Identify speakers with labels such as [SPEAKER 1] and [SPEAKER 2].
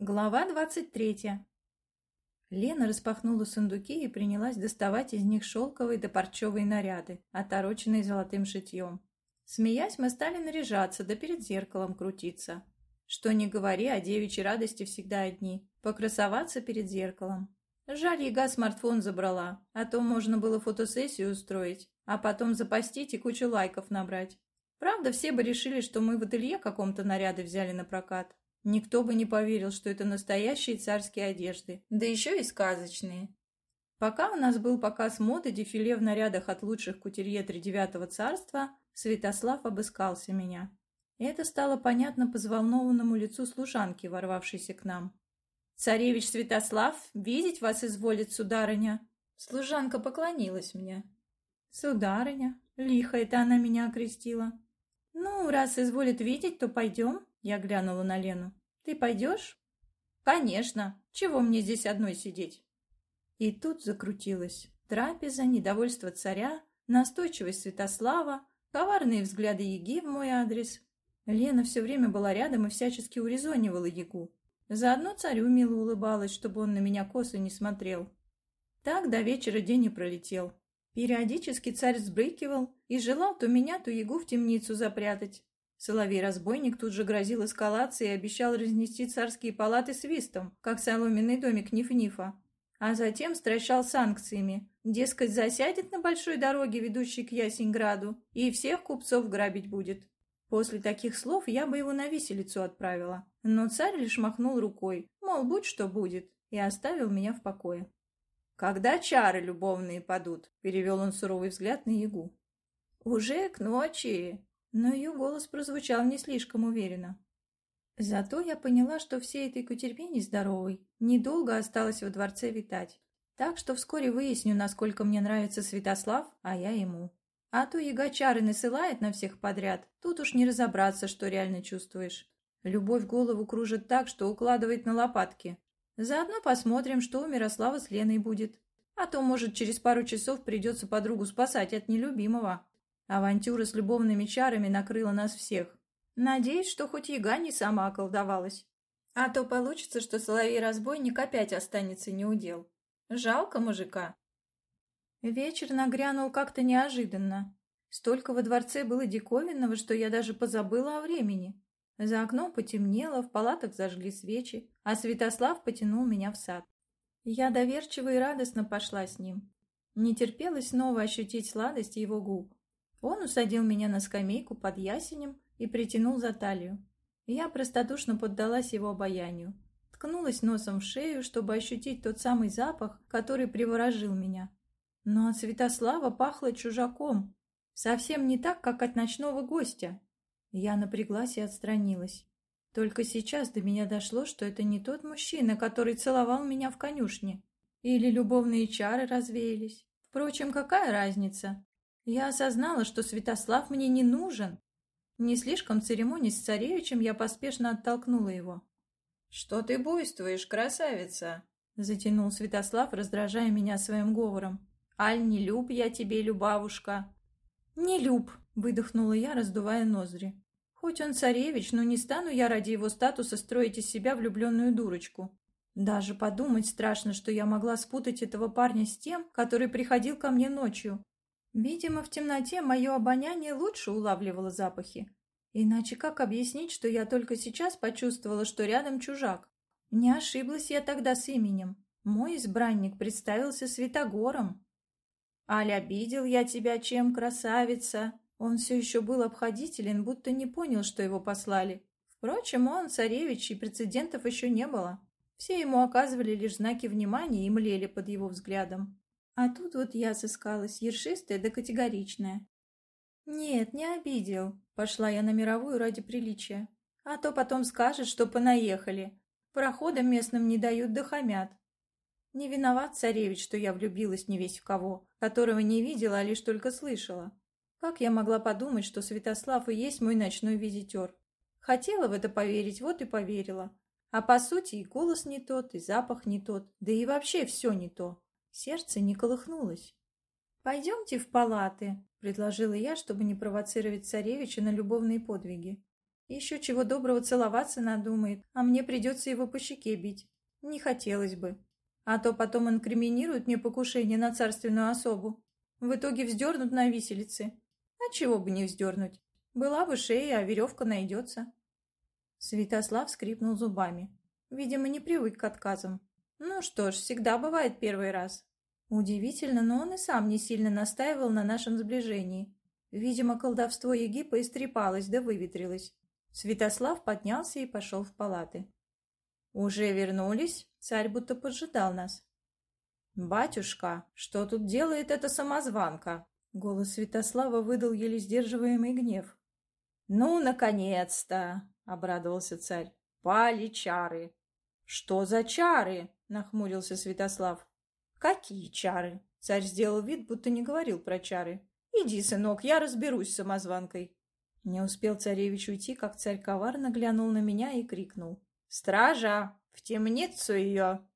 [SPEAKER 1] Глава двадцать третья. Лена распахнула сундуки и принялась доставать из них шелковые да парчевые наряды, отороченные золотым шитьем. Смеясь, мы стали наряжаться, да перед зеркалом крутиться. Что ни говори, о девичьей радости всегда одни. Покрасоваться перед зеркалом. Жаль, яга смартфон забрала, а то можно было фотосессию устроить, а потом запастить и кучу лайков набрать. Правда, все бы решили, что мы в ателье каком-то наряды взяли на прокат. Никто бы не поверил, что это настоящие царские одежды, да еще и сказочные. Пока у нас был показ моды дефиле в нарядах от лучших кутюрье тридевятого царства, Святослав обыскался меня. И это стало понятно по взволнованному лицу служанки, ворвавшейся к нам. «Царевич Святослав, видеть вас изволит, сударыня!» Служанка поклонилась мне. «Сударыня!» — лихо это она меня окрестила. «Ну, раз изволит видеть, то пойдем», я глянула на Лену. «Ты пойдешь?» «Конечно. Чего мне здесь одной сидеть?» И тут закрутилась. Трапеза, недовольство царя, настойчивость Святослава, коварные взгляды Еги в мой адрес. Лена все время была рядом и всячески урезонивала Егу. Заодно царю мило улыбалась, чтобы он на меня косо не смотрел. Так до вечера день и пролетел. Периодически царь сбрыкивал и желал то меня, то Егу в темницу запрятать. Соловей-разбойник тут же грозил эскалацией и обещал разнести царские палаты свистом, как соломенный домик Ниф-Нифа. А затем стращал санкциями. Дескать, засядет на большой дороге, ведущей к Ясеньграду, и всех купцов грабить будет. После таких слов я бы его на виселицу отправила. Но царь лишь махнул рукой, мол, будь что будет, и оставил меня в покое. «Когда чары любовные падут?» — перевел он суровый взгляд на Ягу. «Уже к ночи», но ее голос прозвучал не слишком уверенно. Зато я поняла, что всей этой кутерьме нездоровой недолго осталось во дворце витать. Так что вскоре выясню, насколько мне нравится Святослав, а я ему. А то ягачары насылает на всех подряд, тут уж не разобраться, что реально чувствуешь. Любовь голову кружит так, что укладывает на лопатки. Заодно посмотрим, что у Мирослава с Леной будет. А то, может, через пару часов придется подругу спасать от нелюбимого. Авантюра с любовными чарами накрыла нас всех. Надеюсь, что хоть яга не сама околдовалась. А то получится, что соловей-разбойник опять останется неудел. Жалко мужика. Вечер нагрянул как-то неожиданно. Столько во дворце было диковинного, что я даже позабыла о времени. За окном потемнело, в палатах зажгли свечи, а Святослав потянул меня в сад. Я доверчиво и радостно пошла с ним. Не терпелось снова ощутить сладость его губ. Он усадил меня на скамейку под ясенем и притянул за талию. Я простодушно поддалась его обаянию. Ткнулась носом в шею, чтобы ощутить тот самый запах, который приворожил меня. Но от Святослава пахло чужаком. Совсем не так, как от ночного гостя. Я напряглась и отстранилась. Только сейчас до меня дошло, что это не тот мужчина, который целовал меня в конюшне. Или любовные чары развеялись. Впрочем, какая разница? Я осознала, что Святослав мне не нужен. Не слишком церемонясь с царевичем, я поспешно оттолкнула его. «Что ты буйствуешь, красавица?» — затянул Святослав, раздражая меня своим говором. «Аль, не люб я тебе, любавушка!» «Не люб!» — выдохнула я, раздувая ноздри. «Хоть он царевич, но не стану я ради его статуса строить из себя влюбленную дурочку. Даже подумать страшно, что я могла спутать этого парня с тем, который приходил ко мне ночью, Видимо, в темноте мое обоняние лучше улавливало запахи. Иначе как объяснить, что я только сейчас почувствовала, что рядом чужак? Не ошиблась я тогда с именем. Мой избранник представился Святогором. «Аль, обидел я тебя чем, красавица?» Он все еще был обходителен, будто не понял, что его послали. Впрочем, он царевич, и прецедентов еще не было. Все ему оказывали лишь знаки внимания и млели под его взглядом. А тут вот я сыскалась, ершистая да категоричная. «Нет, не обидел», — пошла я на мировую ради приличия. «А то потом скажет, что понаехали. Прохода местным не дают да хамят. Не виноват царевич, что я влюбилась не весь в кого, которого не видела, а лишь только слышала. Как я могла подумать, что Святослав и есть мой ночной визитер? Хотела в это поверить, вот и поверила. А по сути и голос не тот, и запах не тот, да и вообще все не то. Сердце не колыхнулось. «Пойдемте в палаты», — предложила я, чтобы не провоцировать царевича на любовные подвиги. Еще чего доброго целоваться надумает, а мне придется его по щеке бить. Не хотелось бы. А то потом инкриминируют мне покушение на царственную особу. В итоге вздернут на виселице. А чего бы не вздернуть? Была бы шея, а веревка найдется. Святослав скрипнул зубами. Видимо, не привык к отказам. Ну что ж, всегда бывает первый раз. Удивительно, но он и сам не сильно настаивал на нашем сближении. Видимо, колдовство Египа истрепалось да выветрилось. Святослав поднялся и пошел в палаты. «Уже вернулись?» Царь будто поджидал нас. «Батюшка, что тут делает эта самозванка?» Голос Святослава выдал еле сдерживаемый гнев. «Ну, наконец-то!» — обрадовался царь. «Пали чары!» «Что за чары?» — нахмурился Святослав. «Какие чары?» Царь сделал вид, будто не говорил про чары. «Иди, сынок, я разберусь с самозванкой». Не успел царевич уйти, как царь коварно глянул на меня и крикнул. «Стража! В темницу ее!»